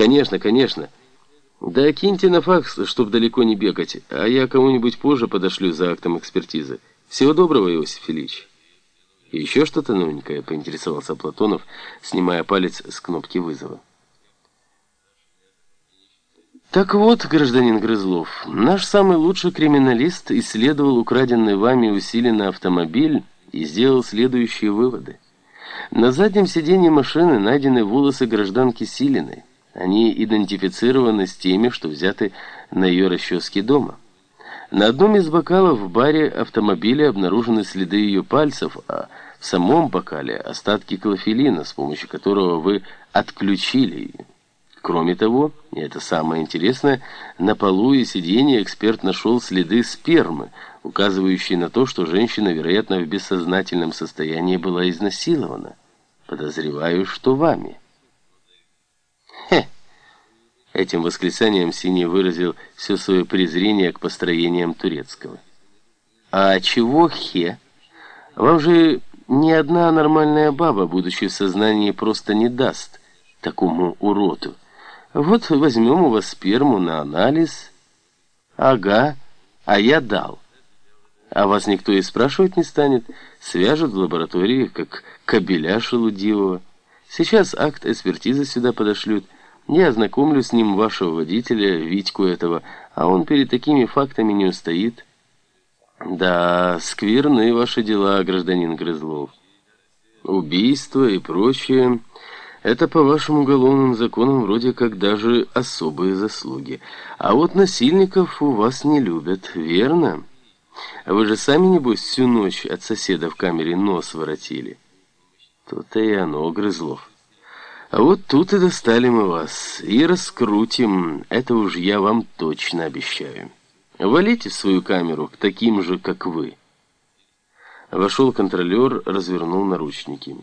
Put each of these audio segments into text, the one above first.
Конечно, конечно. Да киньте на факс, чтоб далеко не бегать, а я кому-нибудь позже подошлю за актом экспертизы. Всего доброго, Иосиф Ильич. еще что-то новенькое, поинтересовался Платонов, снимая палец с кнопки вызова. Так вот, гражданин Грызлов, наш самый лучший криминалист исследовал украденный вами усиленный автомобиль и сделал следующие выводы. На заднем сиденье машины найдены волосы гражданки Силиной. Они идентифицированы с теми, что взяты на ее расческе дома. На одном из бокалов в баре автомобиля обнаружены следы ее пальцев, а в самом бокале остатки клофелина, с помощью которого вы отключили ее. Кроме того, и это самое интересное, на полу и сиденье эксперт нашел следы спермы, указывающие на то, что женщина, вероятно, в бессознательном состоянии была изнасилована. Подозреваю, что вами. Хе! Этим восклицанием Синий выразил все свое презрение к построениям турецкого. А чего хе? Вам же ни одна нормальная баба, будучи в сознании, просто не даст такому уроду. Вот возьмем у вас сперму на анализ. Ага, а я дал. А вас никто и спрашивать не станет. Свяжут в лаборатории, как кобеля шелудивого. Сейчас акт экспертизы сюда подошлют. Я ознакомлю с ним вашего водителя, Витьку этого, а он перед такими фактами не устоит. Да, скверные ваши дела, гражданин Грызлов. Убийство и прочее... Это по вашим уголовным законам вроде как даже особые заслуги. А вот насильников у вас не любят, верно? Вы же сами, небось, всю ночь от соседа в камере нос воротили. То-то и оно, Грызлов. А вот тут и достали мы вас. И раскрутим. Это уж я вам точно обещаю. Валите в свою камеру к таким же, как вы. Вошел контролер, развернул наручники.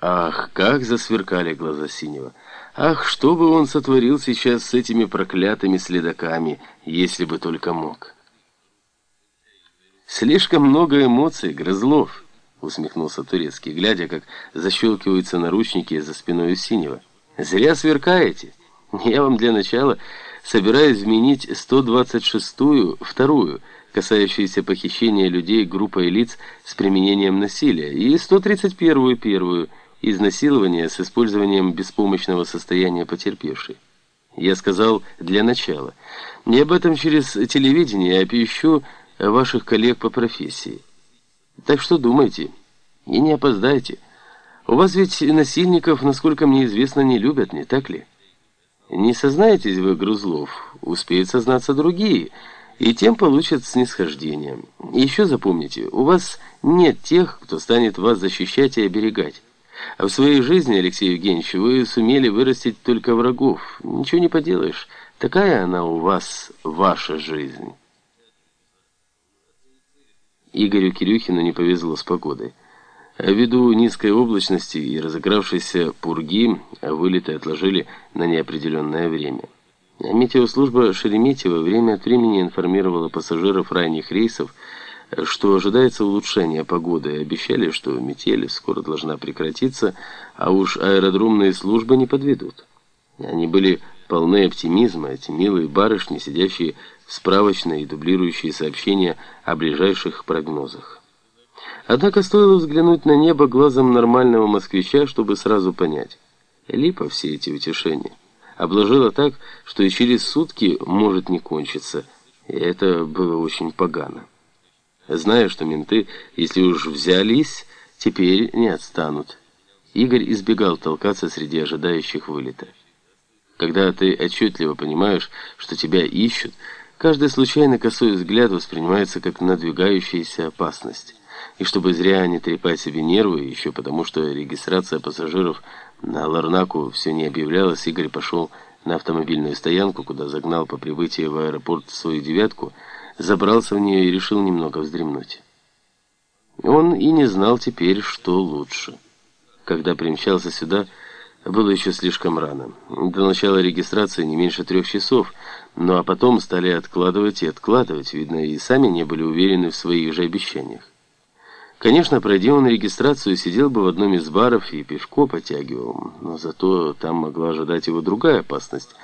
Ах, как засверкали глаза Синего! Ах, что бы он сотворил сейчас с этими проклятыми следаками, если бы только мог! Слишком много эмоций, Грызлов, усмехнулся Турецкий, глядя, как защелкиваются наручники за спиной у Синего. Зря сверкаете. Я вам для начала собираюсь вменить 126-ю, вторую, касающуюся похищения людей группой лиц с применением насилия, и 131-ю, первую, изнасилования с использованием беспомощного состояния потерпевшей. Я сказал «для начала». Не об этом через телевидение, а пищу ваших коллег по профессии. Так что думайте и не опоздайте. У вас ведь насильников, насколько мне известно, не любят, не так ли? Не сознаетесь вы, Грузлов, успеют сознаться другие, и тем получат снисхождение. Еще запомните, у вас нет тех, кто станет вас защищать и оберегать. А в своей жизни, Алексей Евгеньевич, вы сумели вырастить только врагов. Ничего не поделаешь. Такая она у вас, ваша жизнь. Игорю Кирюхину не повезло с погодой. Ввиду низкой облачности и разыгравшейся пурги, вылеты отложили на неопределенное время. Метеослужба Шереметьево время от времени информировала пассажиров ранних рейсов, что ожидается улучшение погоды, и обещали, что метель скоро должна прекратиться, а уж аэродромные службы не подведут. Они были полны оптимизма, эти милые барышни, сидящие в справочной и дублирующие сообщения о ближайших прогнозах. Однако стоило взглянуть на небо глазом нормального москвича, чтобы сразу понять. Липа все эти утешения. Обложила так, что и через сутки может не кончиться, и это было очень погано зная, что менты, если уж взялись, теперь не отстанут. Игорь избегал толкаться среди ожидающих вылета. Когда ты отчетливо понимаешь, что тебя ищут, каждый случайный косой взгляд воспринимается как надвигающаяся опасность. И чтобы зря не трепать себе нервы, еще потому что регистрация пассажиров на Ларнаку все не объявлялась, Игорь пошел на автомобильную стоянку, куда загнал по прибытии в аэропорт свою «девятку», забрался в нее и решил немного вздремнуть. Он и не знал теперь, что лучше. Когда примчался сюда, было еще слишком рано. До начала регистрации не меньше трех часов, ну а потом стали откладывать и откладывать, видно, и сами не были уверены в своих же обещаниях. Конечно, пройди он регистрацию, сидел бы в одном из баров и пивко потягивал, но зато там могла ожидать его другая опасность.